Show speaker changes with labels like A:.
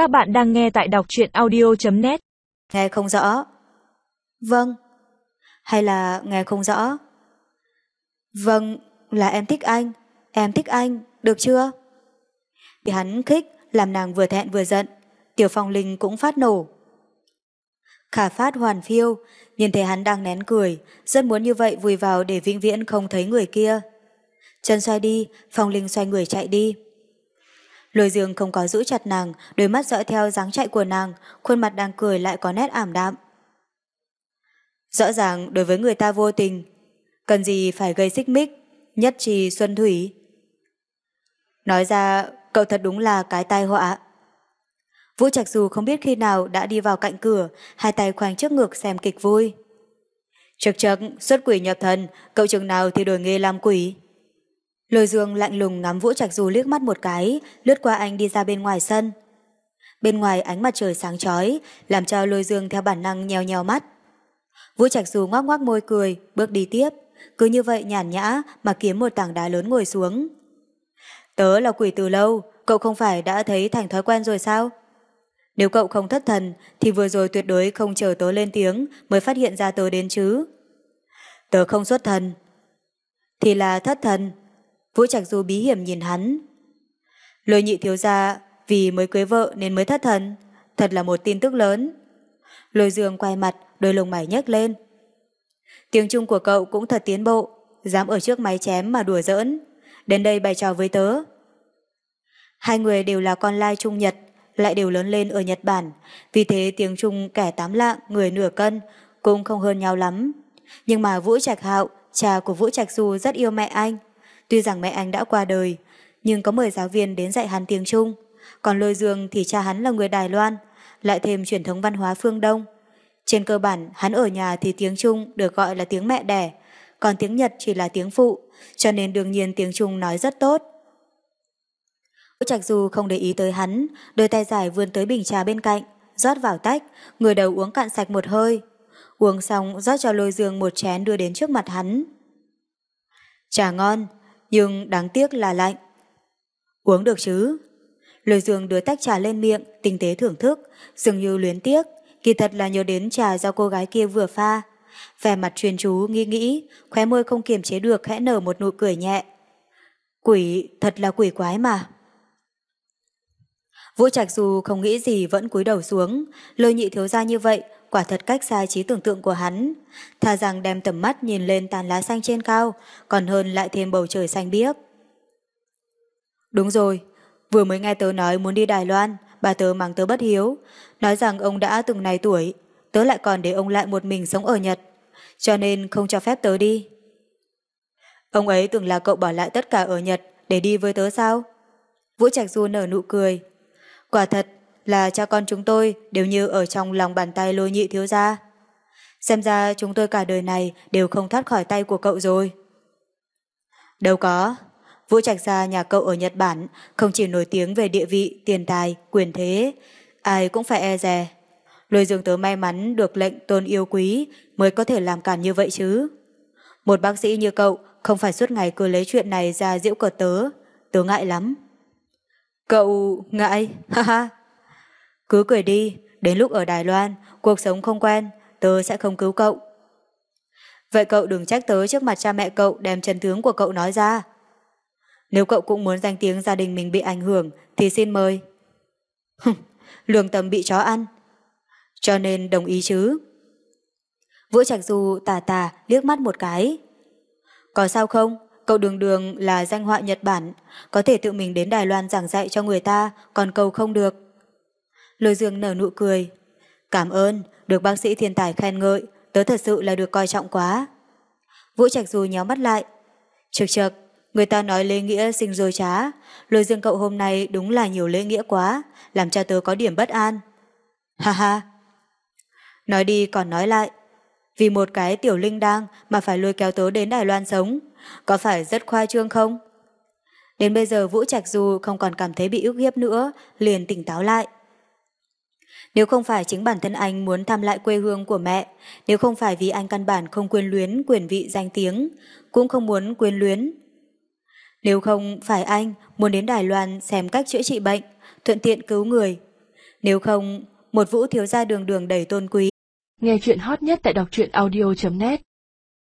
A: Các bạn đang nghe tại đọc truyện audio.net
B: Nghe không rõ. Vâng. Hay là nghe không rõ? Vâng, là em thích anh. Em thích anh, được chưa? Bị hắn khích, làm nàng vừa thẹn vừa giận. Tiểu phong linh cũng phát nổ. Khả phát hoàn phiêu, nhìn thấy hắn đang nén cười, rất muốn như vậy vùi vào để vĩnh viễn không thấy người kia. Chân xoay đi, phong linh xoay người chạy đi. Lôi dương không có giữ chặt nàng, đôi mắt dõi theo dáng chạy của nàng, khuôn mặt đang cười lại có nét ảm đạm. Rõ ràng đối với người ta vô tình, cần gì phải gây xích mích, nhất trì xuân thủy. Nói ra, cậu thật đúng là cái tai họa. Vũ Trạch Dù không biết khi nào đã đi vào cạnh cửa, hai tay khoanh trước ngực xem kịch vui. Trực trực, xuất quỷ nhập thần, cậu chừng nào thì đổi nghề làm quỷ. Lôi dương lạnh lùng ngắm Vũ Trạch Dù liếc mắt một cái, lướt qua anh đi ra bên ngoài sân. Bên ngoài ánh mặt trời sáng chói, làm cho lôi dương theo bản năng nheo nheo mắt. Vũ Trạch Dù ngoác ngoác môi cười, bước đi tiếp, cứ như vậy nhàn nhã mà kiếm một tảng đá lớn ngồi xuống. Tớ là quỷ từ lâu, cậu không phải đã thấy thành thói quen rồi sao? Nếu cậu không thất thần, thì vừa rồi tuyệt đối không chờ tớ lên tiếng mới phát hiện ra tớ đến chứ. Tớ không xuất thần. Thì là thất thần. Vũ Trạch Du bí hiểm nhìn hắn. Lôi nhị thiếu gia vì mới cưới vợ nên mới thất thần. Thật là một tin tức lớn. Lôi dương quay mặt, đôi lông mày nhếch lên. Tiếng Trung của cậu cũng thật tiến bộ, dám ở trước máy chém mà đùa giỡn. Đến đây bày trò với tớ. Hai người đều là con lai Trung Nhật, lại đều lớn lên ở Nhật Bản, vì thế tiếng Trung kẻ tám lạng, người nửa cân, cũng không hơn nhau lắm. Nhưng mà Vũ Trạch Hạo, cha của Vũ Trạch Du rất yêu mẹ anh. Tuy rằng mẹ anh đã qua đời, nhưng có mời giáo viên đến dạy hắn tiếng Trung. Còn Lôi Dương thì cha hắn là người Đài Loan, lại thêm truyền thống văn hóa phương Đông. Trên cơ bản, hắn ở nhà thì tiếng Trung được gọi là tiếng mẹ đẻ, còn tiếng Nhật chỉ là tiếng phụ, cho nên đương nhiên tiếng Trung nói rất tốt. Vũ Trạch Du không để ý tới hắn, đôi tay dài vươn tới bình trà bên cạnh, rót vào tách, người đầu uống cạn sạch một hơi. Uống xong rót cho lôi dương một chén đưa đến trước mặt hắn. Trà ngon, nhưng đáng tiếc là lạnh. Uống được chứ? Lôi dương đưa tách trà lên miệng, tinh tế thưởng thức, dường như luyến tiếc, kỳ thật là nhớ đến trà do cô gái kia vừa pha. Vẻ mặt chuyên chú nghi nghĩ, khóe môi không kiềm chế được khẽ nở một nụ cười nhẹ. Quỷ, thật là quỷ quái mà. Vũ Trạch dù không nghĩ gì vẫn cúi đầu xuống, lôi nhị thiếu ra như vậy, quả thật cách xa trí tưởng tượng của hắn. Thà rằng đem tầm mắt nhìn lên tàn lá xanh trên cao, còn hơn lại thêm bầu trời xanh biếc. Đúng rồi, vừa mới nghe tớ nói muốn đi Đài Loan, bà tớ mang tớ bất hiếu, nói rằng ông đã từng này tuổi, tớ lại còn để ông lại một mình sống ở Nhật, cho nên không cho phép tớ đi. Ông ấy tưởng là cậu bỏ lại tất cả ở Nhật để đi với tớ sao? Vũ Trạch Du nở nụ cười, Quả thật là cha con chúng tôi đều như ở trong lòng bàn tay lôi nhị thiếu gia. Xem ra chúng tôi cả đời này đều không thoát khỏi tay của cậu rồi. Đâu có. Vũ Trạch gia nhà cậu ở Nhật Bản không chỉ nổi tiếng về địa vị, tiền tài, quyền thế, ai cũng phải e dè. Lôi dương tớ may mắn được lệnh tôn yêu quý mới có thể làm cản như vậy chứ. Một bác sĩ như cậu không phải suốt ngày cứ lấy chuyện này ra diễu cợt tớ, tớ ngại lắm. Cậu ngại, ha ha. Cứ cười đi, đến lúc ở Đài Loan, cuộc sống không quen, tớ sẽ không cứu cậu. Vậy cậu đừng trách tớ trước mặt cha mẹ cậu đem chân tướng của cậu nói ra. Nếu cậu cũng muốn danh tiếng gia đình mình bị ảnh hưởng, thì xin mời. Lương tâm bị chó ăn. Cho nên đồng ý chứ. Vũ Trạch Du tà tà liếc mắt một cái. Có sao không? Cậu đường đường là danh họa Nhật Bản, có thể tự mình đến Đài Loan giảng dạy cho người ta, còn cậu không được. Lôi dương nở nụ cười. Cảm ơn, được bác sĩ thiên tài khen ngợi, tớ thật sự là được coi trọng quá. Vũ Trạch Du nhéo mắt lại. Trực trực, người ta nói lễ nghĩa sinh rồi trá, lôi dương cậu hôm nay đúng là nhiều lễ nghĩa quá, làm cho tớ có điểm bất an. Ha ha. Nói đi còn nói lại, vì một cái tiểu linh đang mà phải lôi kéo tớ đến Đài Loan sống, có phải rất khoa trương không? Đến bây giờ Vũ Trạch Du không còn cảm thấy bị ức hiếp nữa, liền tỉnh táo lại. Nếu không phải chính bản thân anh muốn thăm lại quê hương của mẹ, nếu không phải vì anh căn bản không quên luyến quyền vị danh tiếng, cũng không muốn quên luyến. Nếu không phải anh muốn đến Đài Loan xem cách chữa trị bệnh, thuận tiện cứu người, Nếu không, một vũ thiếu gia đường đường đầy tôn quý.
C: Nghe chuyện hot nhất tại đọc truyện audio.net